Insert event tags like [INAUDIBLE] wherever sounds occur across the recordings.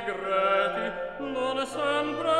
segreti non sempre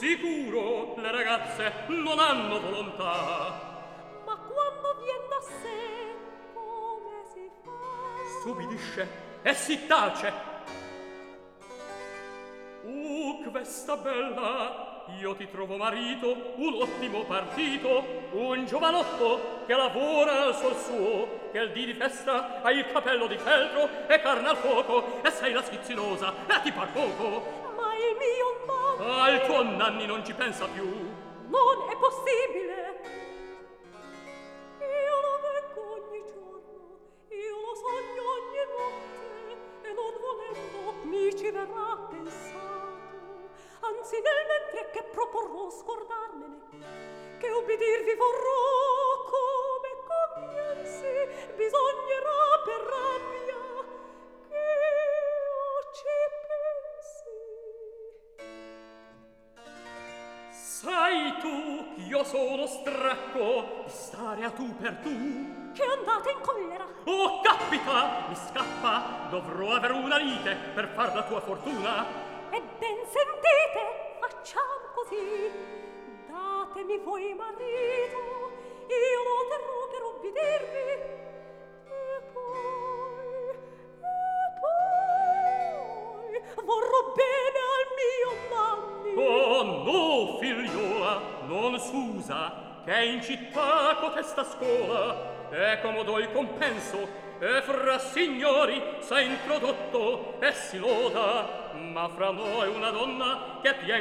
Sicuro, le ragazze non hanno volontà. Ma quando vien da sé, come si fa? Subidisce e si tace. Uh, questa bella io ti trovo marito, un ottimo partito, un giovanotto che lavora al sol suo, che il dì di festa ha il capello di feltro e carne al fuoco, e sei la schizzinosa e ti par poco. Ma il mio Nanni... al tuo nanni non ci pensa più. Non è possibile.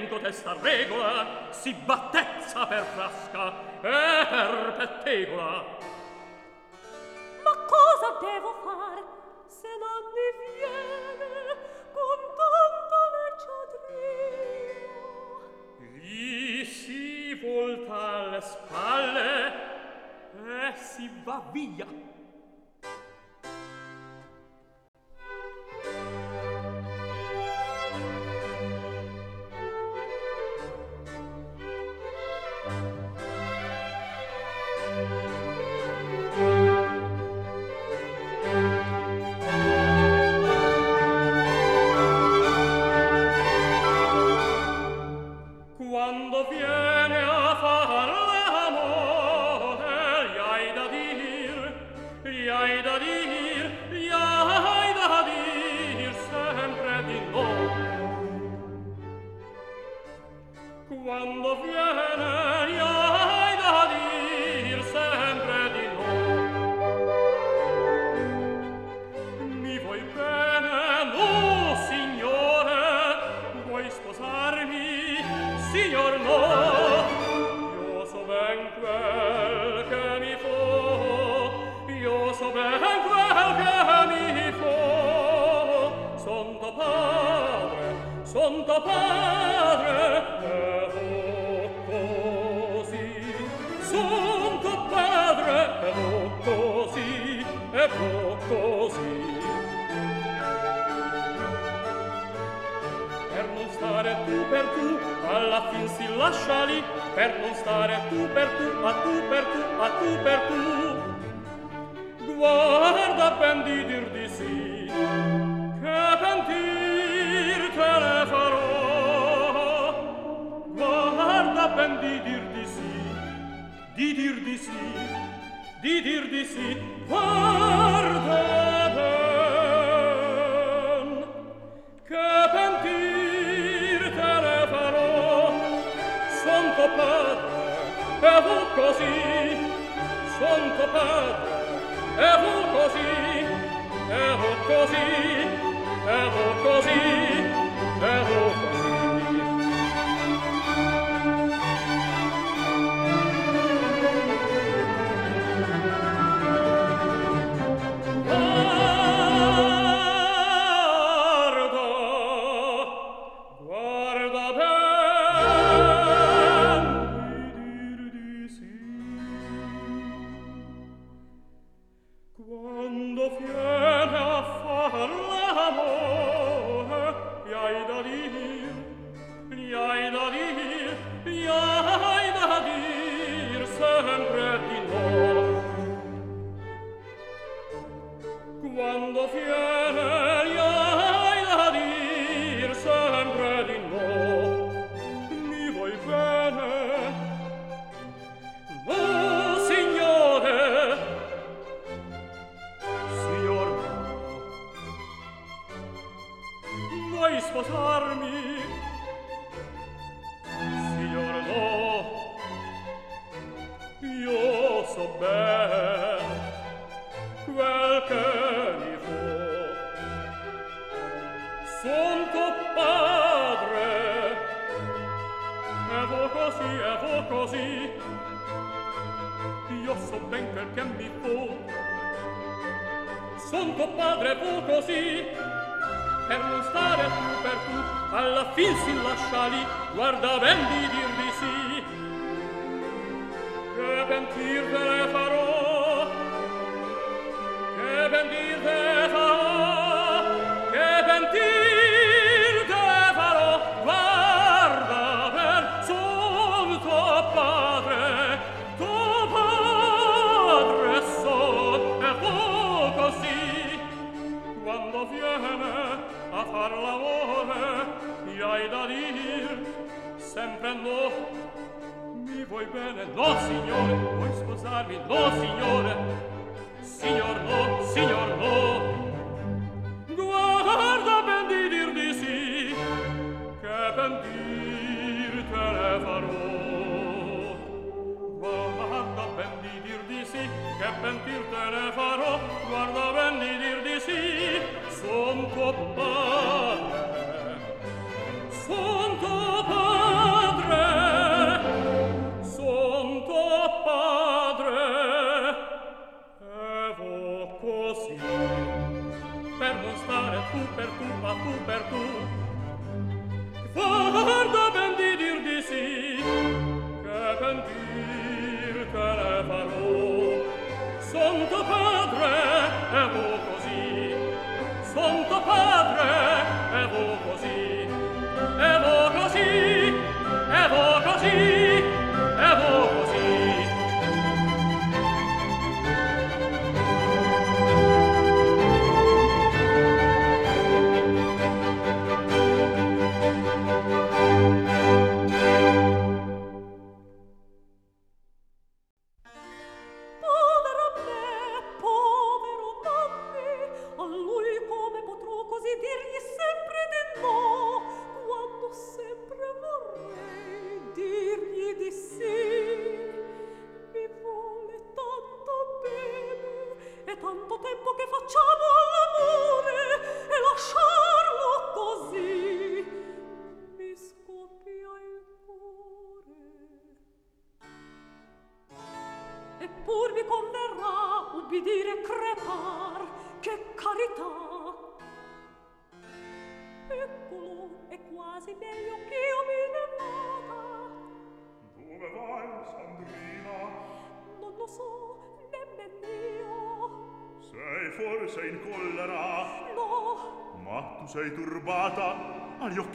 vento testa regola si battezza per frasca eh, e per pettegola ma cosa devo fare se non mi viene con tanta lecciadria gli si volta alle spalle e si va via.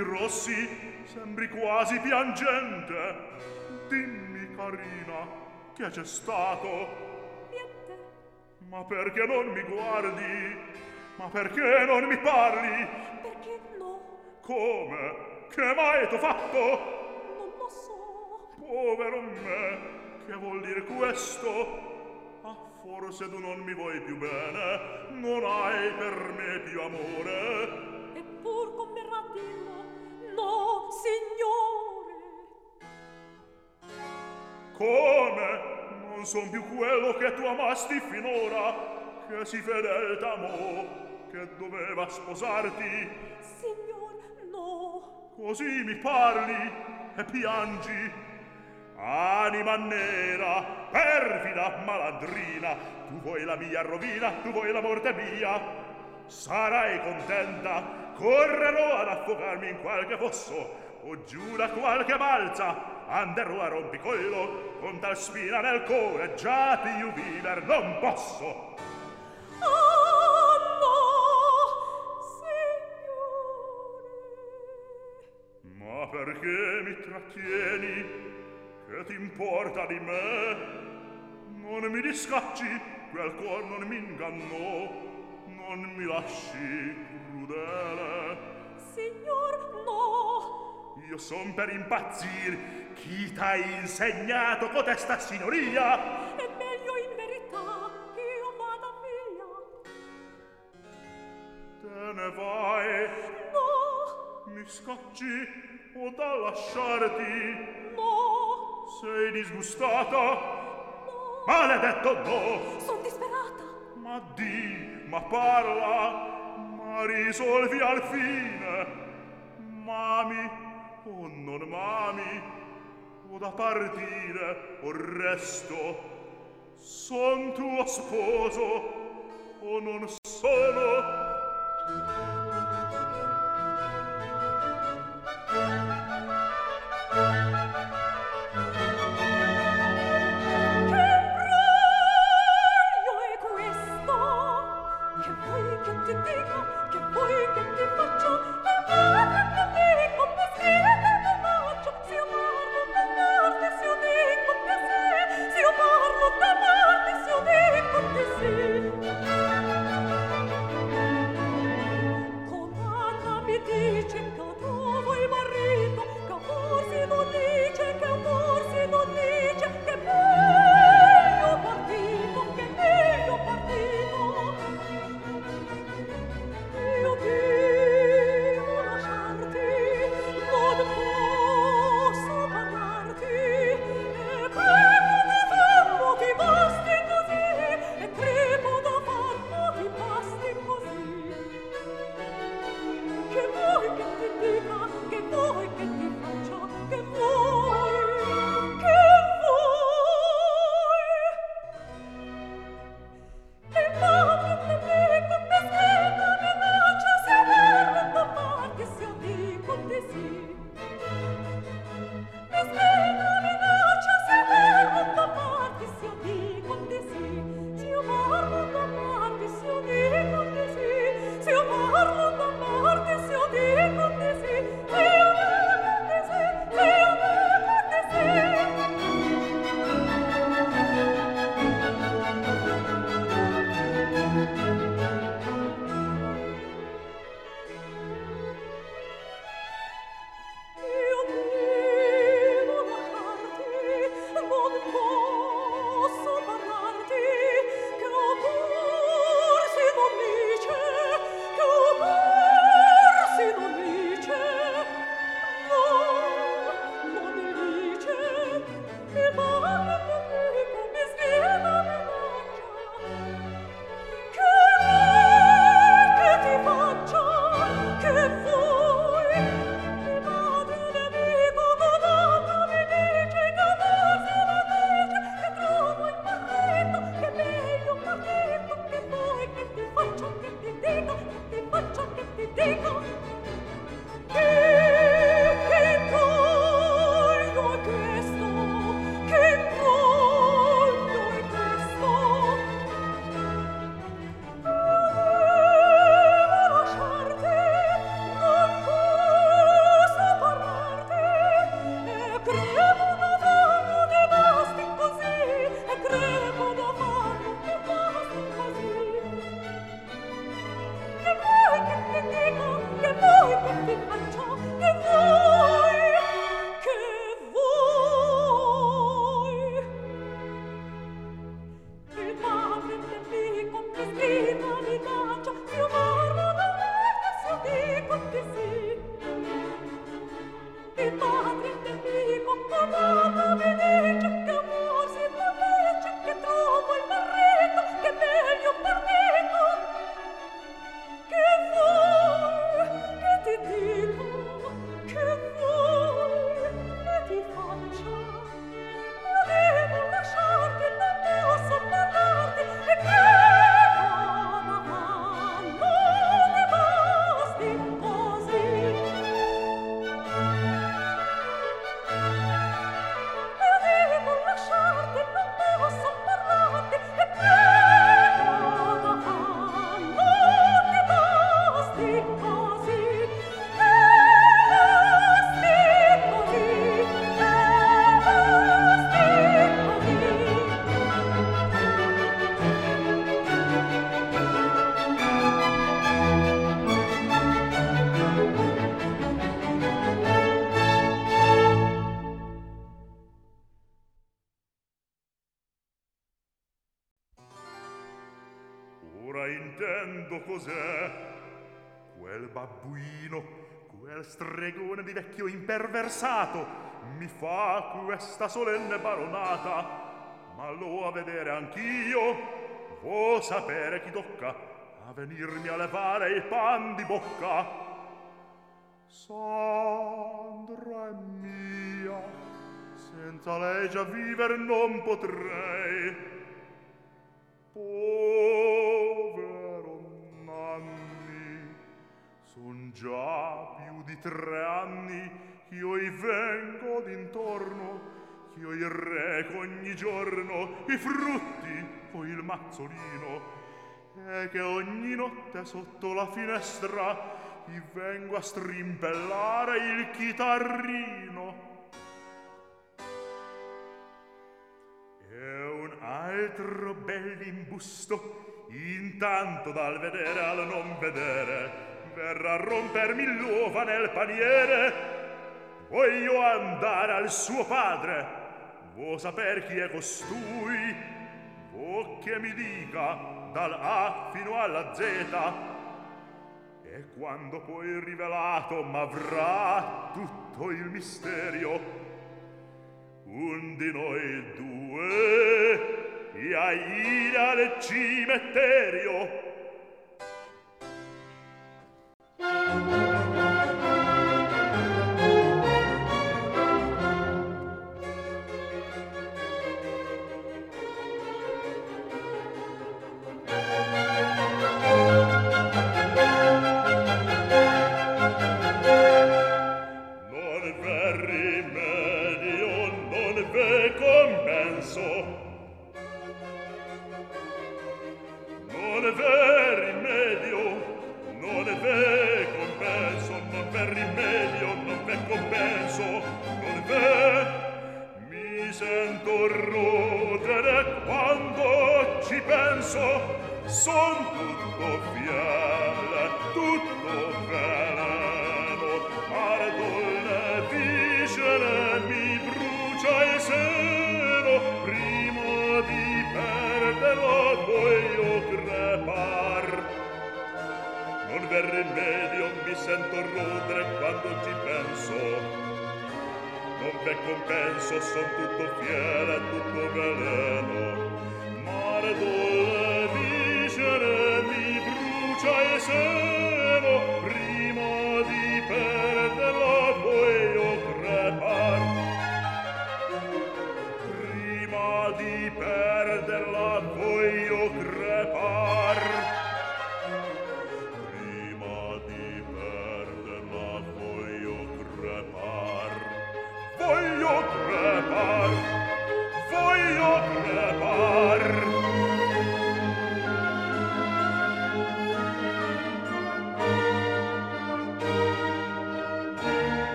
occhi rossi sembri quasi piangente. Dimmi, carina, che c'è stato? Niente. Ma perché non mi guardi? Ma perché non mi parli? Perché no. Come? Che mai t'ho fatto? Non lo so. Povero me, che vuol dire questo? Ah, forse tu non mi vuoi più bene, non hai per me più amore. Eppur come Come? Non son più quello che tu amasti finora, che si fedel t'amò, che doveva sposarti. Signor, no. Così mi parli e piangi. Anima nera, perfida malandrina, tu vuoi la mia rovina, tu vuoi la morte mia. Sarai contenta, correrò ad affogarmi in qualche fosso o giù da qualche balza anderò a rompicollo, con tal spina nel cuore già più viver non posso. Oh, no, Ma perché mi trattieni? Che ti importa di me? Non mi discacci, quel cuor non mi ingannò, non mi lasci crudele. Signor, no! io son per impazzir. Chi t'ha insegnato cotesta signoria? È meglio in verità che io vada via. Te ne vai. No. Mi scacci o da lasciarti? No. Sei disgustata? No. Maledetto no son disperata. Ma di ma parla ma risolvi al fine. Mami o non m'ami o da partire o resto son tuo sposo o non sono versato mi fa questa solenne baronata ma lo a vedere anch'io. Vo sapere chi tocca a venirmi a levare il pan di bocca. Sandra è mia senza lei già viver non potrei. Povera son già più di tre anni che io i vengo d'intorno io il reco ogni giorno i frutti o il mazzolino. E che ogni notte sotto la finestra i vengo a strimpellare il chitarrino. E un altro bell'imbusto intanto dal vedere al non vedere verrà a rompermi l'uova nel paniere voglio andare al suo padre Vuoi saper chi è costui? Vuoi che mi dica dal A fino alla Z? E quando poi rivelato m'avrà tutto il misterio, un di noi due, Música son tutto fiale tutto veleno ardol vigile mi brucia il seno. Prima di perderlo voglio crepar. Non ver rimedio mi sento rodere quando ci penso. Non per compenso son tutto fiere tutto veleno. Mare dolore mi brucia e se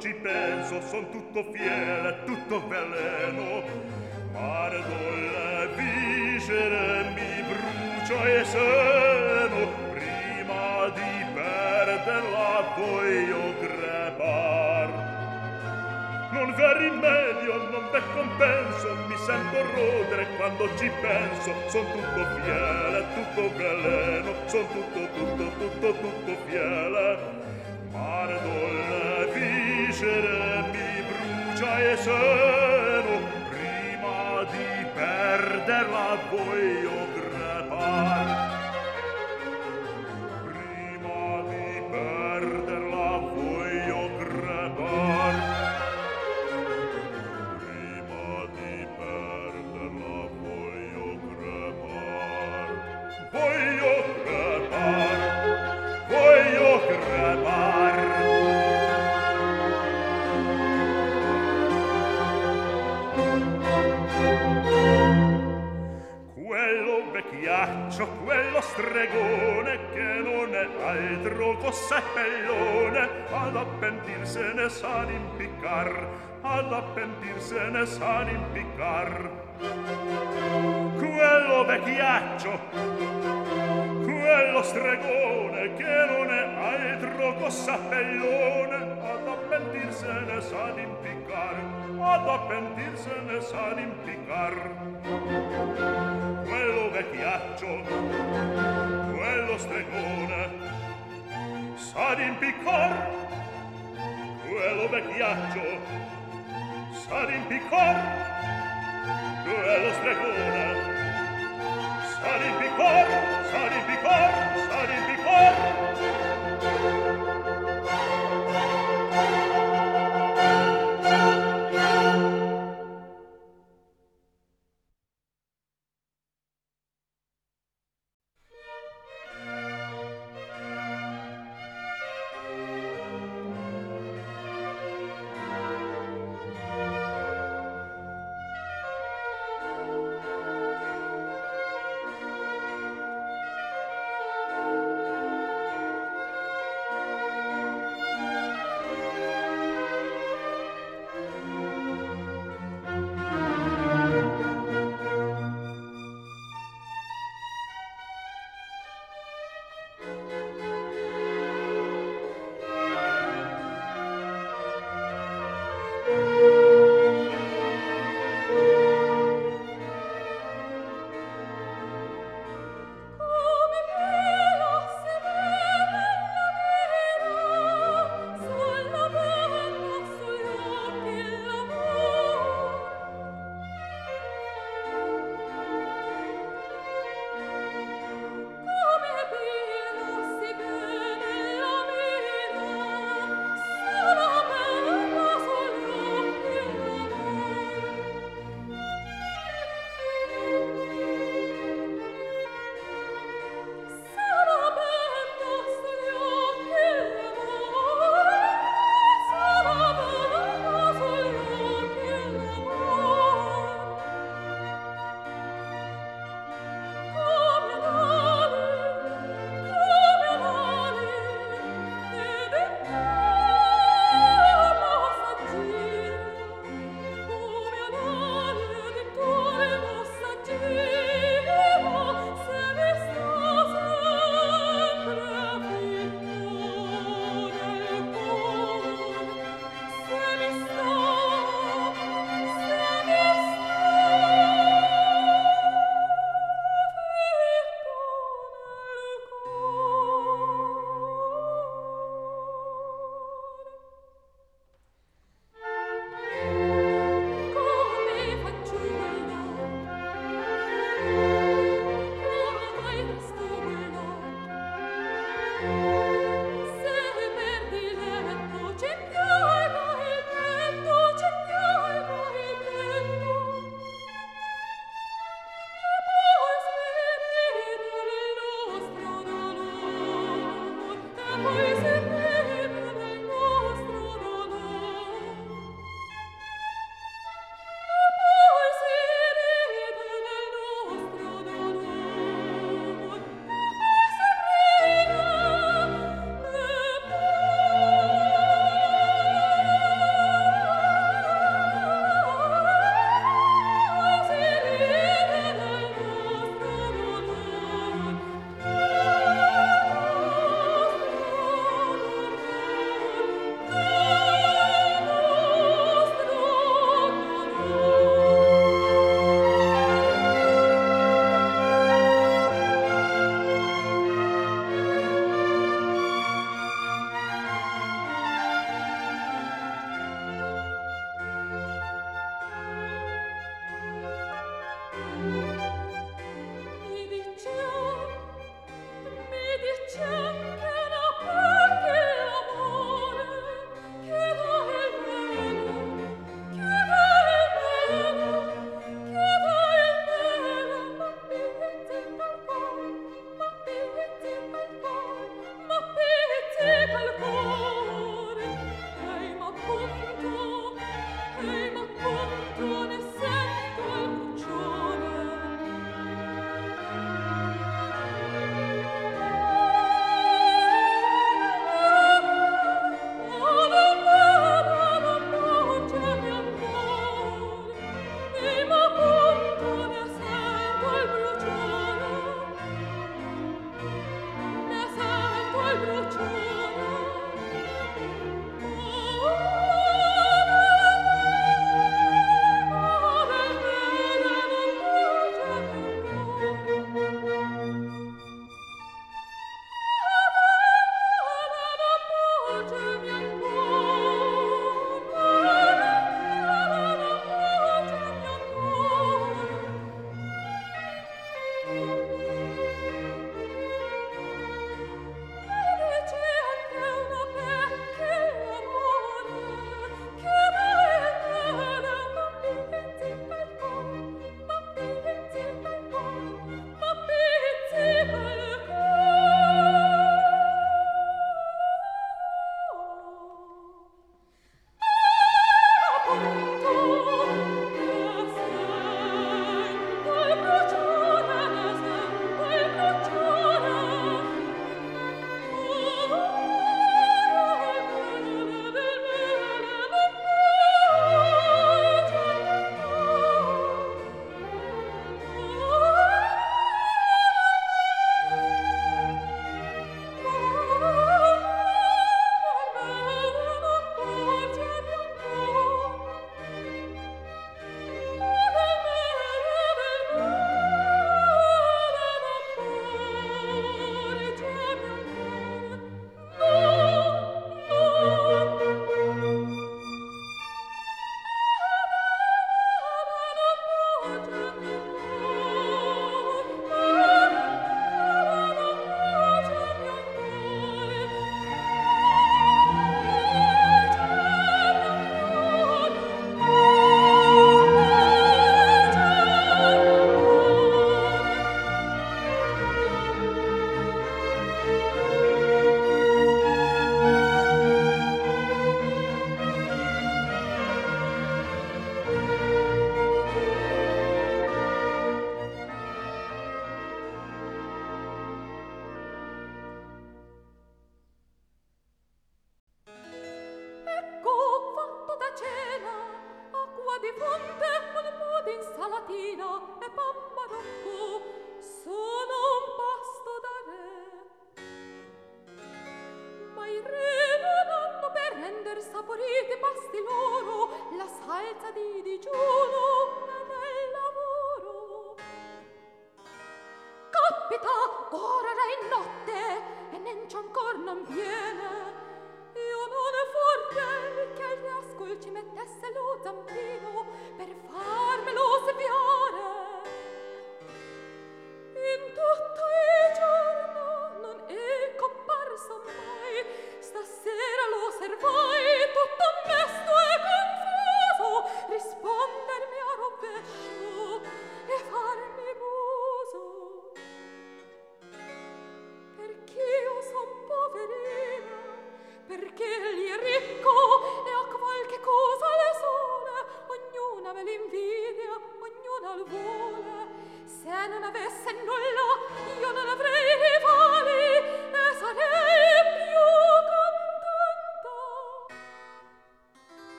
ci penso, son tutto fiele, tutto veleno. Pardon la viscere mi brucia e seno, prima di perderla voglio grebar. Non ver rimedio, non v'è compenso, mi sento rodere quando ci penso, son tutto fiele, tutto veleno, son tutto, tutto, tutto, tutto fiele mi brucia e seno prima di perder la voi se ne san impiccar, ad appendir se ne san impiccar. Quello vecchiaccio, quello stregone, che non è altro cossapellone, ad appendir se ne san impiccar, ad appendir se ne san impiccar. Quello vecchiaccio, quello stregone, sa d'impiccar, duello vecchiaccio sar in picor duello stregona. Sar in picor sar in picor sar in picor.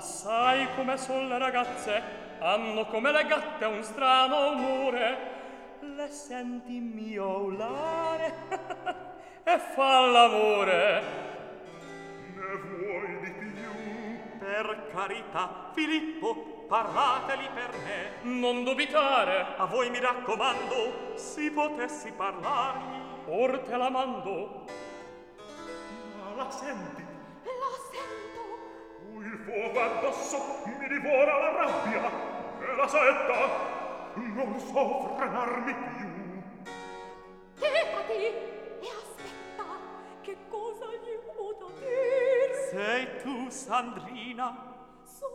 No ma sai come son le ragazze hanno come le gatte un strano umore. Le senti miaulare [LAUGHS] e fa l'amore. Ne vuoi di più? Per carità Filippo parlateli per me. Non dubitare. A voi mi raccomando si potessi parlarmi. Or te la mando. Ma la senti fuoco addosso mi divora la rabbia e la setta non so frenarmi più. Checati e aspetta che cosa gli ho da dir. Sei tu Sandrina? Son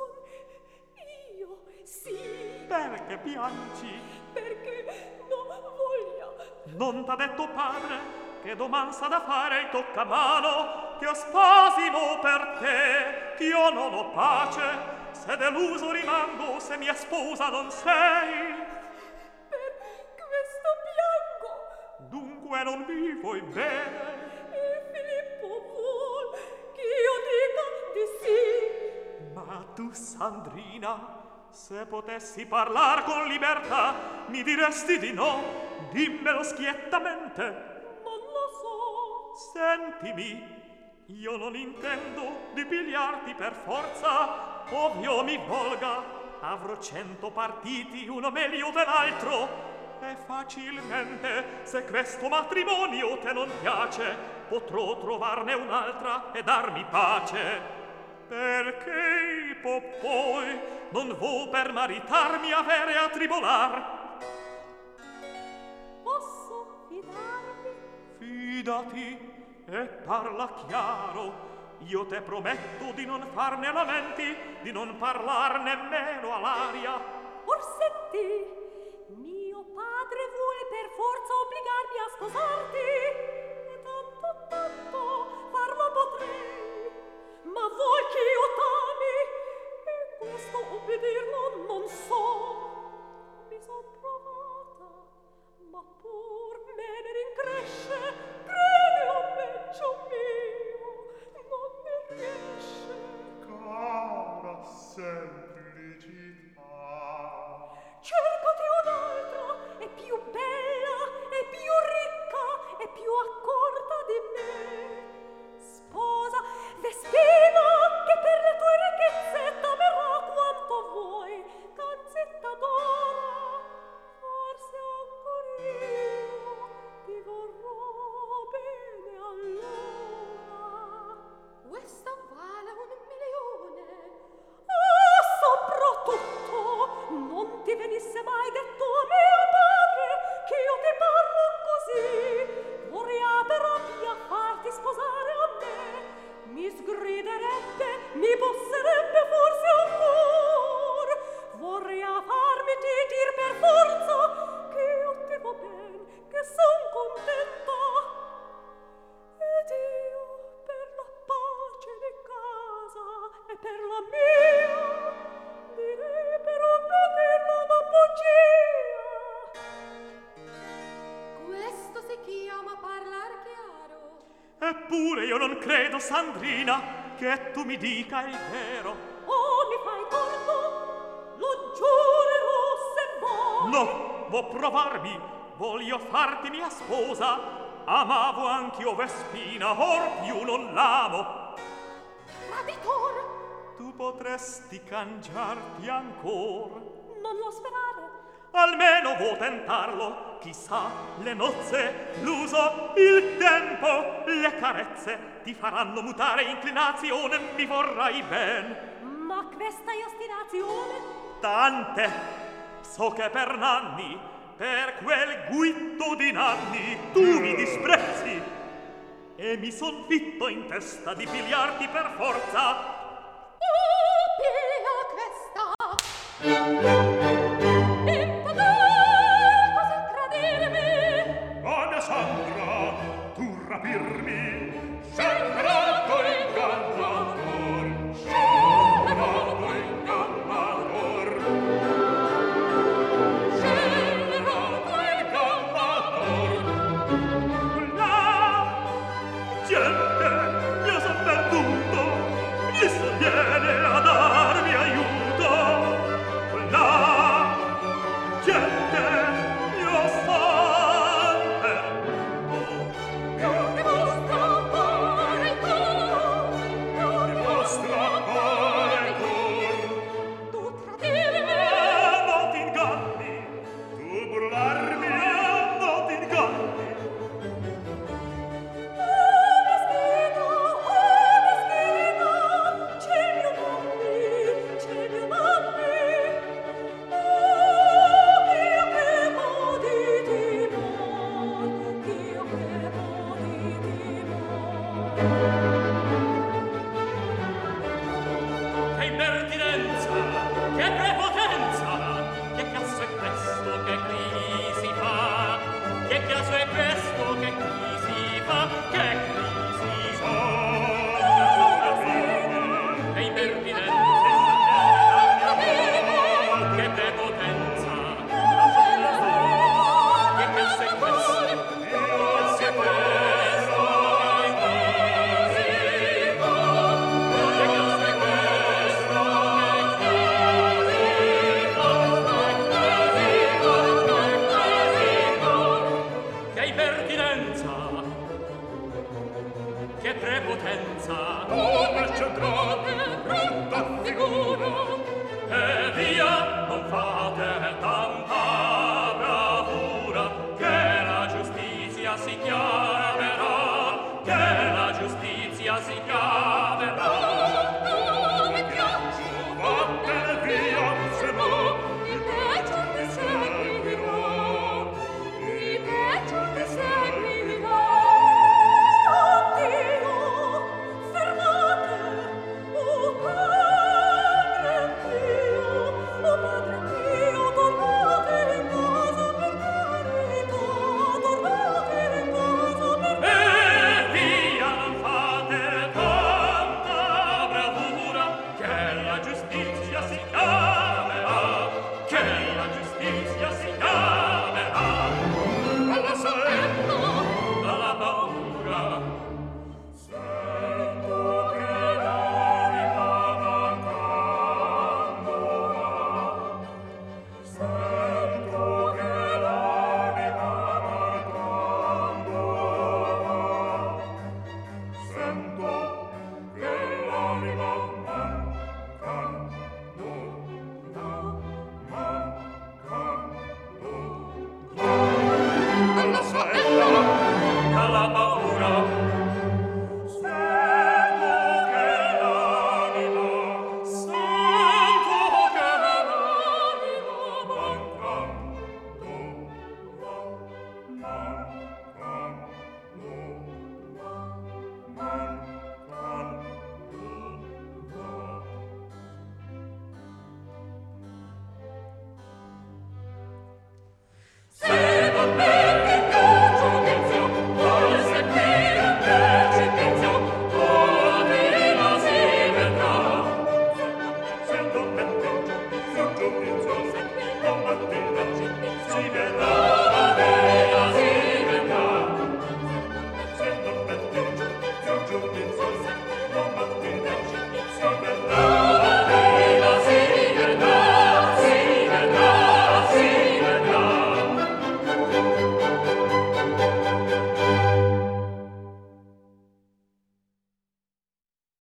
io, sì. Perché piangi? Perché non voglia. Non t'ha detto padre? che doman s'ha da fare il tocca mano. Che ho per te ch'io non ho pace. Se deluso rimango se mia sposa non sei. Per questo piango. Dunque non mi vuoi bene e Filippo vuol che io dica di sì. Ma tu Sandrina se potessi parlar con libertà mi diresti di no. Dimmelo schiettamente sentimi io non intendo di pigliarti per forza. Ovvio mi volga avrò cento partiti uno meglio dell'altro. E facilmente se questo matrimonio te non piace potrò trovarne un'altra e darmi pace. Perché poi non vo per maritarmi avere a tribolar? fidati e parla chiaro. Io te prometto di non farne lamenti di non parlar nemmeno all'aria. Orsetti mio padre vuole per forza obbligarmi a sposarti e tanto tanto farlo potrei. Ma voi che io t'ami? E questo obbedirlo non so. Mi son provata ma poi say che tu mi dica il vero. Oh mi fai torto lo giurerò se vuoi. No vo provarmi voglio farti mia sposa. Amavo anch'io Vespina or più non l'amo. Traditor tu potresti cangiarti ancor. Non lo sperare. Almeno vo tentarlo chissà le nozze l'uso il tempo le carezze ti faranno mutare inclinazione mi vorrai ben. Ma questa è ostinazione? Tante. So che per nanni per quel guitto di nanni tu mi disprezzi. E mi son fitto in testa di pigliarti per forza.